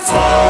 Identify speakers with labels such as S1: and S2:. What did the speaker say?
S1: Fall.